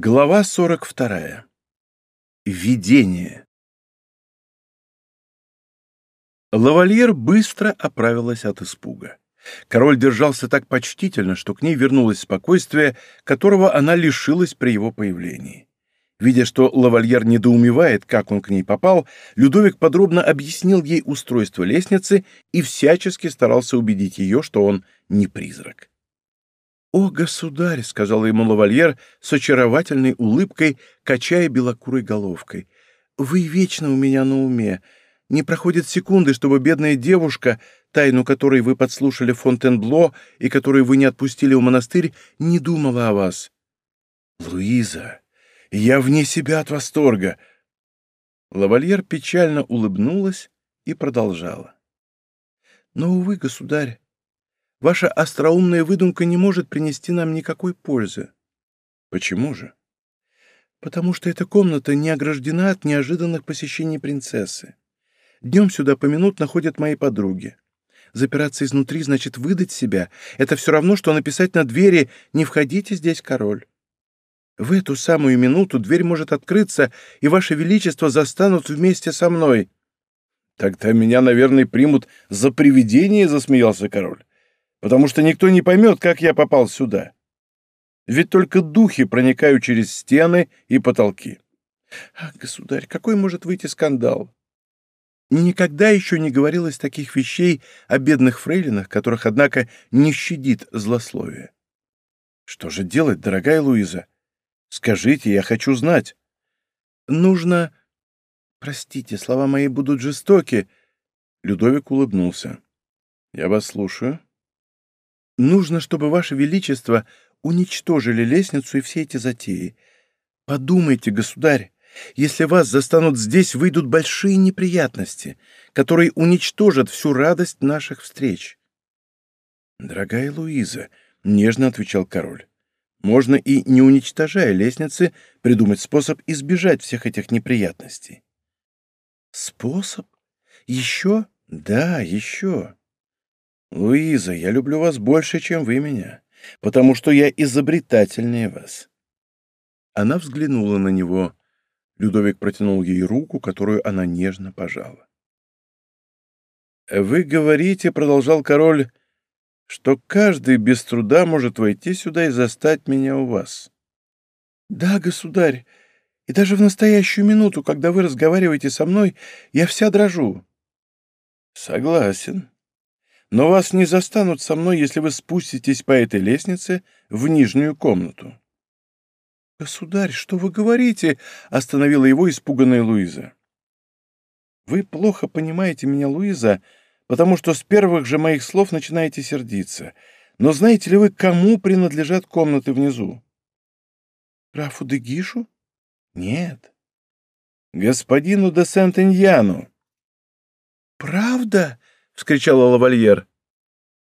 Глава 42. Видение. Лавальер быстро оправилась от испуга. Король держался так почтительно, что к ней вернулось спокойствие, которого она лишилась при его появлении. Видя, что лавальер недоумевает, как он к ней попал, Людовик подробно объяснил ей устройство лестницы и всячески старался убедить ее, что он не призрак. «О, государь!» — сказала ему лавальер с очаровательной улыбкой, качая белокурой головкой. «Вы вечно у меня на уме. Не проходит секунды, чтобы бедная девушка, тайну которой вы подслушали в Фонтенбло и которую вы не отпустили в монастырь, не думала о вас». «Луиза, я вне себя от восторга!» Лавальер печально улыбнулась и продолжала. «Но, увы, государь, Ваша остроумная выдумка не может принести нам никакой пользы. Почему же? Потому что эта комната не ограждена от неожиданных посещений принцессы. Днем сюда поминутно ходят мои подруги. Запираться изнутри значит выдать себя. Это все равно, что написать на двери «Не входите здесь, король». В эту самую минуту дверь может открыться, и Ваше Величество застанут вместе со мной. Тогда меня, наверное, примут за привидение, — засмеялся король потому что никто не поймет, как я попал сюда. Ведь только духи проникают через стены и потолки. Ах, государь, какой может выйти скандал? Никогда еще не говорилось таких вещей о бедных фрейлинах, которых, однако, не щадит злословие. Что же делать, дорогая Луиза? Скажите, я хочу знать. Нужно... Простите, слова мои будут жестоки. Людовик улыбнулся. Я вас слушаю. Нужно, чтобы Ваше Величество уничтожили лестницу и все эти затеи. Подумайте, государь, если вас застанут здесь, выйдут большие неприятности, которые уничтожат всю радость наших встреч. Дорогая Луиза, — нежно отвечал король, — можно и не уничтожая лестницы придумать способ избежать всех этих неприятностей. Способ? Еще? Да, еще. «Луиза, я люблю вас больше, чем вы меня, потому что я изобретательнее вас». Она взглянула на него. Людовик протянул ей руку, которую она нежно пожала. «Вы говорите, — продолжал король, — что каждый без труда может войти сюда и застать меня у вас». «Да, государь, и даже в настоящую минуту, когда вы разговариваете со мной, я вся дрожу». «Согласен но вас не застанут со мной, если вы спуститесь по этой лестнице в нижнюю комнату». «Государь, что вы говорите?» — остановила его испуганная Луиза. «Вы плохо понимаете меня, Луиза, потому что с первых же моих слов начинаете сердиться. Но знаете ли вы, кому принадлежат комнаты внизу?» «Графу де Гишу?» «Нет». «Господину де Сент-Иньяну». «Правда?» — вскричала лавальер.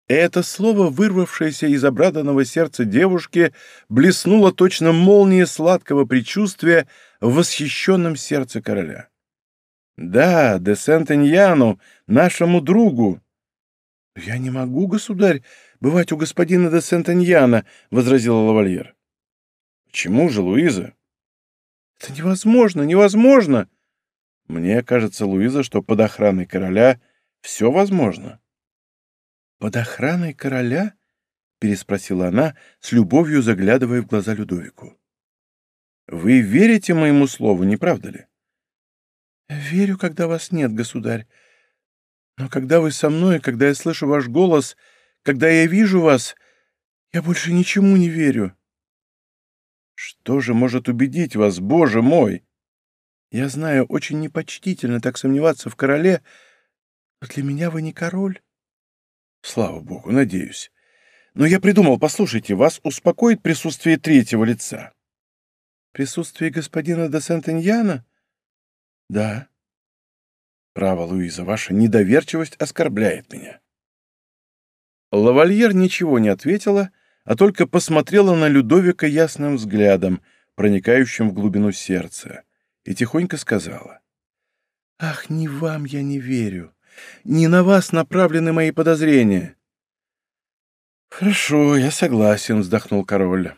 Это слово, вырвавшееся из обраданного сердца девушки, блеснуло точно молнией сладкого предчувствия в восхищенном сердце короля. «Да, де Сент-Эньяну, нашему другу!» «Я не могу, государь, бывать у господина де Сент-Эньяна», — возразила лавальер. «Почему же, Луиза?» «Это невозможно, невозможно!» «Мне кажется, Луиза, что под охраной короля все возможно. «Под охраной короля?» — переспросила она, с любовью заглядывая в глаза Людовику. «Вы верите моему слову, не правда ли?» «Верю, когда вас нет, государь. Но когда вы со мной, когда я слышу ваш голос, когда я вижу вас, я больше ничему не верю». «Что же может убедить вас, Боже мой?» «Я знаю, очень непочтительно так сомневаться в короле, — для меня вы не король. Слава богу, надеюсь. Но я придумал, послушайте, вас успокоит присутствие третьего лица. Присутствие господина де Сентеньяна? Да. Право, Луиза, ваша недоверчивость оскорбляет меня. Лавальер ничего не ответила, а только посмотрела на Людовика ясным взглядом, проникающим в глубину сердца, и тихонько сказала. «Ах, не вам я не верю. Не на вас направлены мои подозрения». «Хорошо, я согласен», — вздохнул король.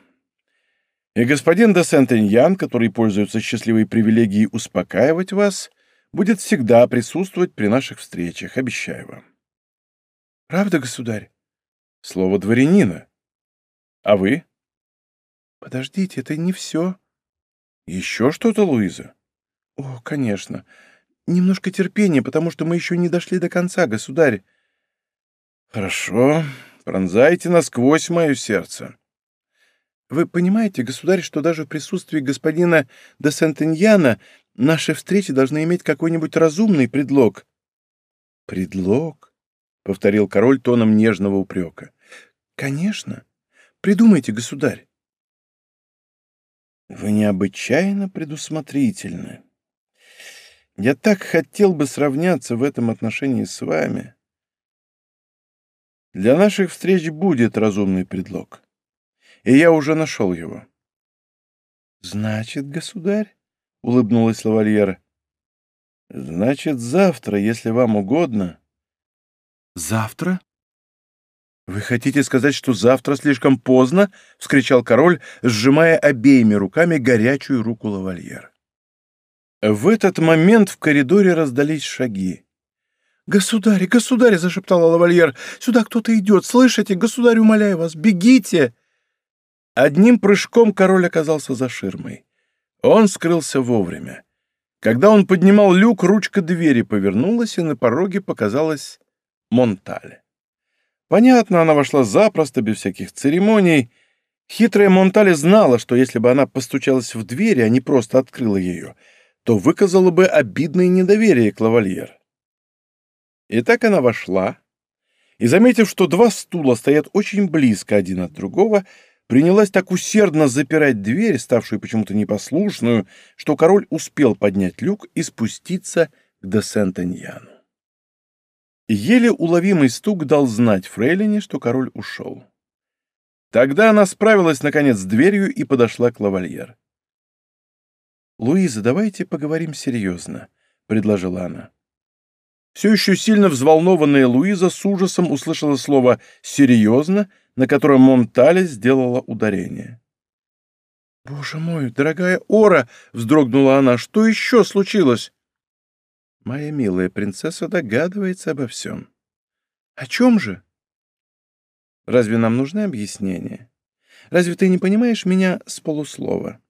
И господин де Сент-Эньян, который пользуется счастливой привилегией успокаивать вас, будет всегда присутствовать при наших встречах, обещаю вам. Правда, государь? Слово дворянина. А вы? Подождите, это не все. Еще что-то, Луиза? О, конечно. Немножко терпения, потому что мы еще не дошли до конца, государь. Хорошо. Пронзайте насквозь мое сердце. Вы понимаете, государь, что даже в присутствии господина де Сентеньяна наши встречи должны иметь какой-нибудь разумный предлог? Предлог? — повторил король тоном нежного упрека. Конечно. Придумайте, государь. Вы необычайно предусмотрительны. Я так хотел бы сравняться в этом отношении с вами. Для наших встреч будет разумный предлог. И я уже нашел его. Значит, государь, — улыбнулась лавальера. Значит, завтра, если вам угодно. Завтра? «Вы хотите сказать, что завтра слишком поздно?» — вскричал король, сжимая обеими руками горячую руку лавальер. В этот момент в коридоре раздались шаги. «Государь, государь!» — зашептала лавальер. «Сюда кто-то идет! Слышите? Государь, умоляю вас, бегите!» Одним прыжком король оказался за ширмой. Он скрылся вовремя. Когда он поднимал люк, ручка двери повернулась, и на пороге показалась Монтале. Понятно, она вошла запросто, без всяких церемоний. Хитрая Монтале знала, что если бы она постучалась в дверь, а не просто открыла ее, то выказала бы обидное недоверие к лавальер. И так она вошла, и, заметив, что два стула стоят очень близко один от другого, принялась так усердно запирать дверь, ставшую почему-то непослушную, что король успел поднять люк и спуститься к де Сент-Эньяну. Еле уловимый стук дал знать Фрейлине, что король ушел. Тогда она справилась, наконец, с дверью и подошла к лавальер. «Луиза, давайте поговорим серьезно», — предложила она. Все еще сильно взволнованная Луиза с ужасом услышала слово «серьезно», на котором Монтале сделала ударение. «Боже мой, дорогая Ора!» — вздрогнула она. «Что еще случилось?» Моя милая принцесса догадывается обо всем. О чем же? Разве нам нужны объяснения? Разве ты не понимаешь меня с полуслова?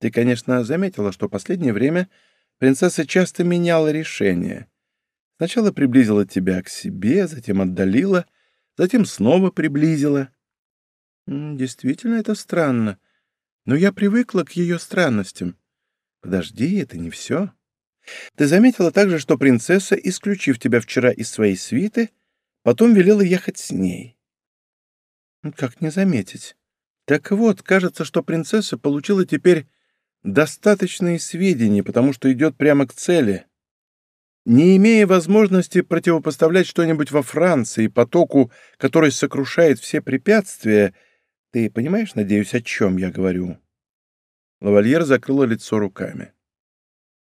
Ты, конечно, заметила, что последнее время принцесса часто меняла решение. Сначала приблизила тебя к себе, затем отдалила, затем снова приблизила. Действительно, это странно. Но я привыкла к ее странностям. Подожди, это не все. Ты заметила также, что принцесса, исключив тебя вчера из своей свиты, потом велела ехать с ней. Как не заметить? Так вот, кажется, что принцесса получила теперь достаточные сведения, потому что идет прямо к цели. Не имея возможности противопоставлять что-нибудь во Франции потоку, который сокрушает все препятствия, ты понимаешь, надеюсь, о чем я говорю?» Лавальер закрыла лицо руками.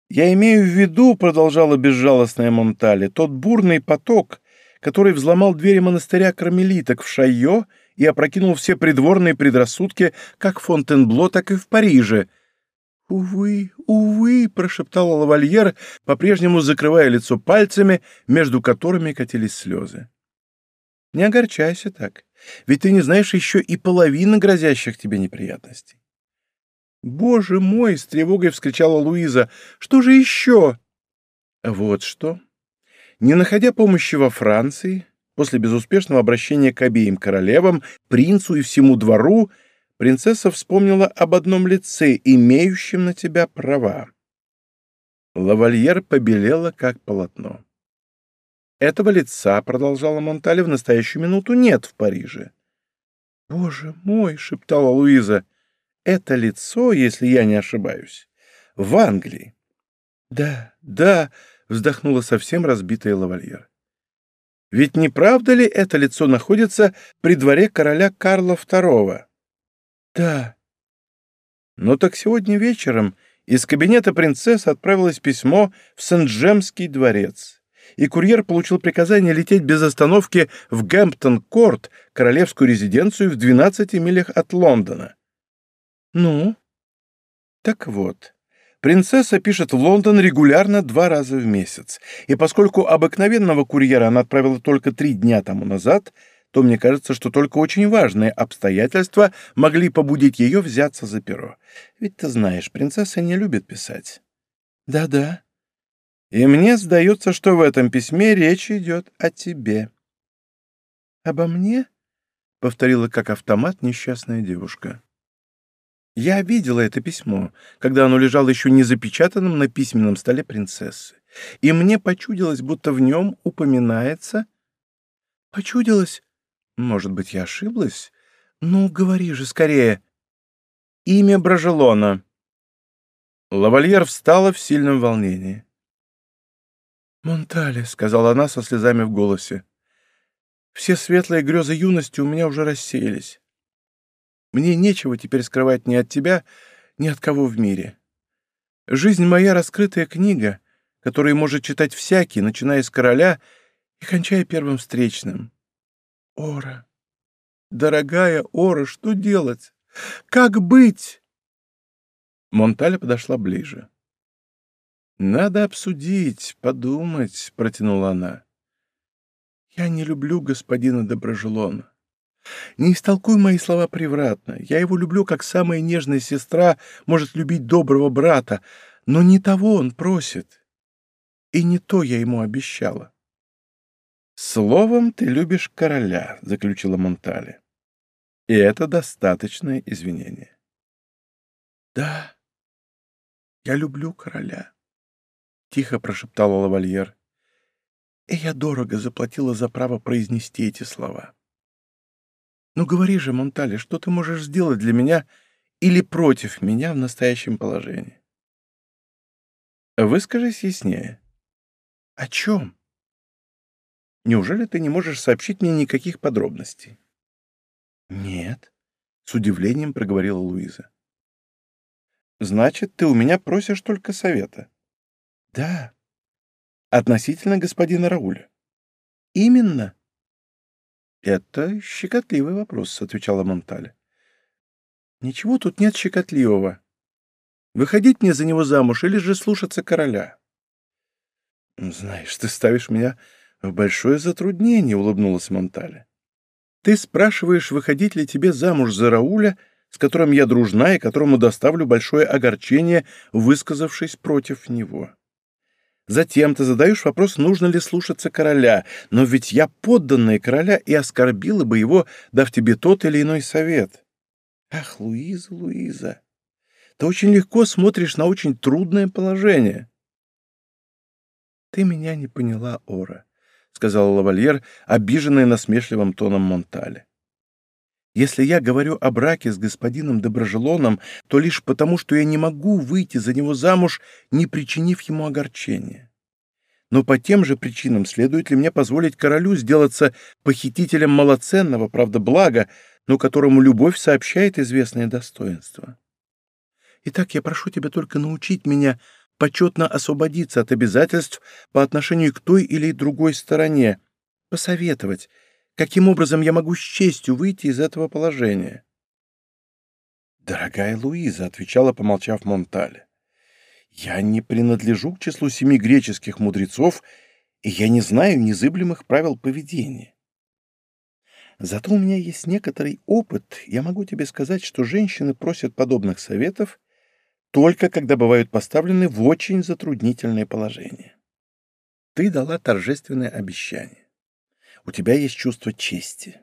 Я имею в виду, — продолжала безжалостная Монтале, — тот бурный поток, который взломал двери монастыря кармелиток в Шайо и опрокинул все придворные предрассудки как в Фонтенбло, так и в Париже. «Увы, увы!» — прошептала лавальер, по-прежнему закрывая лицо пальцами, между которыми катились слезы. «Не огорчайся так, ведь ты не знаешь еще и половины грозящих тебе неприятностей. «Боже мой!» — с тревогой вскричала Луиза. «Что же еще?» «Вот что. Не находя помощи во Франции, после безуспешного обращения к обеим королевам, принцу и всему двору, принцесса вспомнила об одном лице, имеющем на тебя права». Лавальер побелела, как полотно. «Этого лица, — продолжала Монтале, — в настоящую минуту нет в Париже». «Боже мой!» — шептала Луиза это лицо, если я не ошибаюсь, в Англии. Да, да, вздохнула совсем разбитая лавальер. Ведь не правда ли это лицо находится при дворе короля Карла II? Да. Ну так сегодня вечером из кабинета принцессы отправилось письмо в Сент-Джемский дворец, и курьер получил приказание лететь без остановки в Гэмптон-Корт, королевскую резиденцию в 12 милях от Лондона. Ну? Так вот, принцесса пишет в Лондон регулярно два раза в месяц, и поскольку обыкновенного курьера она отправила только три дня тому назад, то мне кажется, что только очень важные обстоятельства могли побудить ее взяться за перо. Ведь ты знаешь, принцесса не любит писать. Да-да. И мне сдается, что в этом письме речь идет о тебе. Обо мне? — повторила как автомат несчастная девушка. Я видела это письмо, когда оно лежало еще не запечатанным на письменном столе принцессы, и мне почудилось, будто в нем упоминается... Почудилось? Может быть, я ошиблась? Ну, говори же скорее. Имя Брожелона. Лавальер встала в сильном волнении. «Монтале», — сказала она со слезами в голосе, — «все светлые грезы юности у меня уже рассеялись. Мне нечего теперь скрывать ни от тебя, ни от кого в мире. Жизнь моя — раскрытая книга, которую может читать всякий, начиная с короля и кончая первым встречным. Ора, дорогая Ора, что делать? Как быть? Монталя подошла ближе. «Надо обсудить, подумать», — протянула она. «Я не люблю господина Доброжелона. Не истолкуй мои слова превратно. Я его люблю, как самая нежная сестра может любить доброго брата, но не того он просит. И не то я ему обещала. «Словом, ты любишь короля», — заключила Монтале. «И это достаточное извинение». «Да, я люблю короля», — тихо прошептала лавальер. «И я дорого заплатила за право произнести эти слова. Ну говори же, Монтале, что ты можешь сделать для меня или против меня в настоящем положении?» «Выскажись яснее». «О чем?» Неужели ты не можешь сообщить мне никаких подробностей?» «Нет», — с удивлением проговорила Луиза. «Значит, ты у меня просишь только совета?» «Да». «Относительно господина Рауля?» «Именно». «Это щекотливый вопрос», — отвечала Монтале. «Ничего тут нет щекотливого. Выходить мне за него замуж или же слушаться короля?» «Знаешь, ты ставишь меня «В большое затруднение», — улыбнулась Монтале. «Ты спрашиваешь, выходить ли тебе замуж за Рауля, с которым я дружна и которому доставлю большое огорчение, высказавшись против него. Затем ты задаешь вопрос, нужно ли слушаться короля, но ведь я подданная короля и оскорбила бы его, дав тебе тот или иной совет. Ах, Луиза, Луиза, ты очень легко смотришь на очень трудное положение». «Ты меня не поняла, Ора сказал лавальер, обиженный насмешливым тоном Монтале. «Если я говорю о браке с господином Доброжелоном, то лишь потому, что я не могу выйти за него замуж, не причинив ему огорчения. Но по тем же причинам следует ли мне позволить королю сделаться похитителем малоценного, правда, блага, но которому любовь сообщает известное достоинство? Итак, я прошу тебя только научить меня почетно освободиться от обязательств по отношению к той или другой стороне, посоветовать, каким образом я могу с честью выйти из этого положения. «Дорогая Луиза», — отвечала, помолчав Монтале, — «я не принадлежу к числу семи греческих мудрецов, и я не знаю незыблемых правил поведения. Зато у меня есть некоторый опыт, я могу тебе сказать, что женщины просят подобных советов только когда бывают поставлены в очень затруднительное положение. Ты дала торжественное обещание. У тебя есть чувство чести.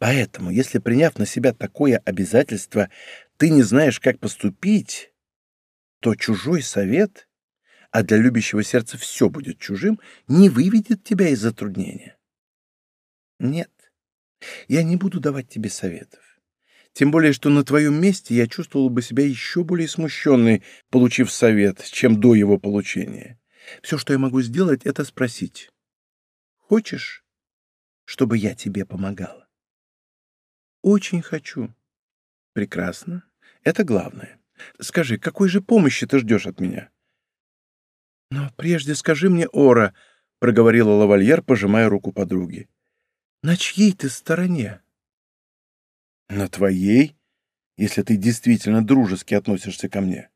Поэтому, если, приняв на себя такое обязательство, ты не знаешь, как поступить, то чужой совет, а для любящего сердца все будет чужим, не выведет тебя из затруднения. Нет, я не буду давать тебе советов. Тем более, что на твоем месте я чувствовала бы себя еще более смущенной, получив совет, чем до его получения. Все, что я могу сделать, это спросить. Хочешь, чтобы я тебе помогала? Очень хочу. Прекрасно. Это главное. Скажи, какой же помощи ты ждешь от меня? Но прежде скажи мне, Ора, — проговорила лавальер, пожимая руку подруги. На чьей ты стороне? «На твоей?» если ты действительно дружески относишься ко мне.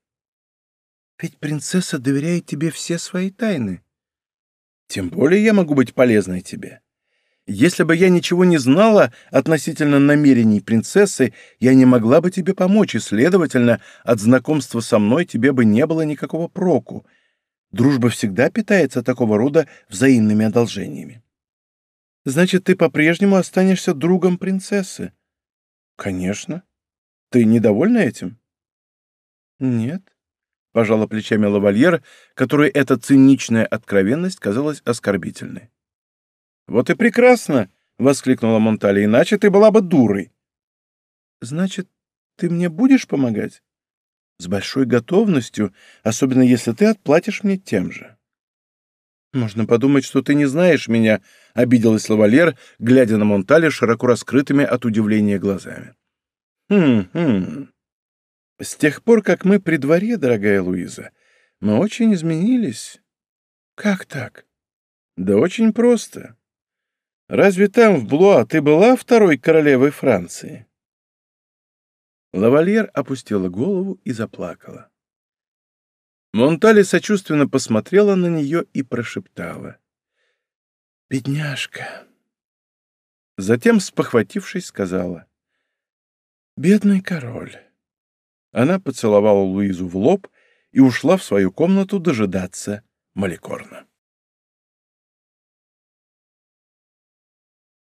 Ведь принцесса доверяет тебе все свои тайны. Тем более я могу быть полезной тебе. Если бы я ничего не знала относительно намерений принцессы, я не могла бы тебе помочь, и, следовательно, от знакомства со мной тебе бы не было никакого проку. Дружба всегда питается такого рода взаимными одолжениями. Значит, ты по-прежнему останешься другом принцессы? Конечно. Ты недовольна этим? Нет. Пожала плечами лавальер, которой эта циничная откровенность казалась оскорбительной. «Вот и прекрасно!» — воскликнула Монтали. «Иначе ты была бы дурой». «Значит, ты мне будешь помогать?» «С большой готовностью, особенно если ты отплатишь мне тем же». «Можно подумать, что ты не знаешь меня», — обиделась лавалер, глядя на Монтали широко раскрытыми от удивления глазами. «Хм-хм. С тех пор, как мы при дворе, дорогая Луиза, мы очень изменились». «Как так?» «Да очень просто. Разве там, в Блуа, ты была второй королевой Франции?» Лавальер опустила голову и заплакала. Монтали сочувственно посмотрела на нее и прошептала. «Бедняжка!» Затем, спохватившись, сказала. «Бедный король!» Она поцеловала Луизу в лоб и ушла в свою комнату дожидаться Маликорна.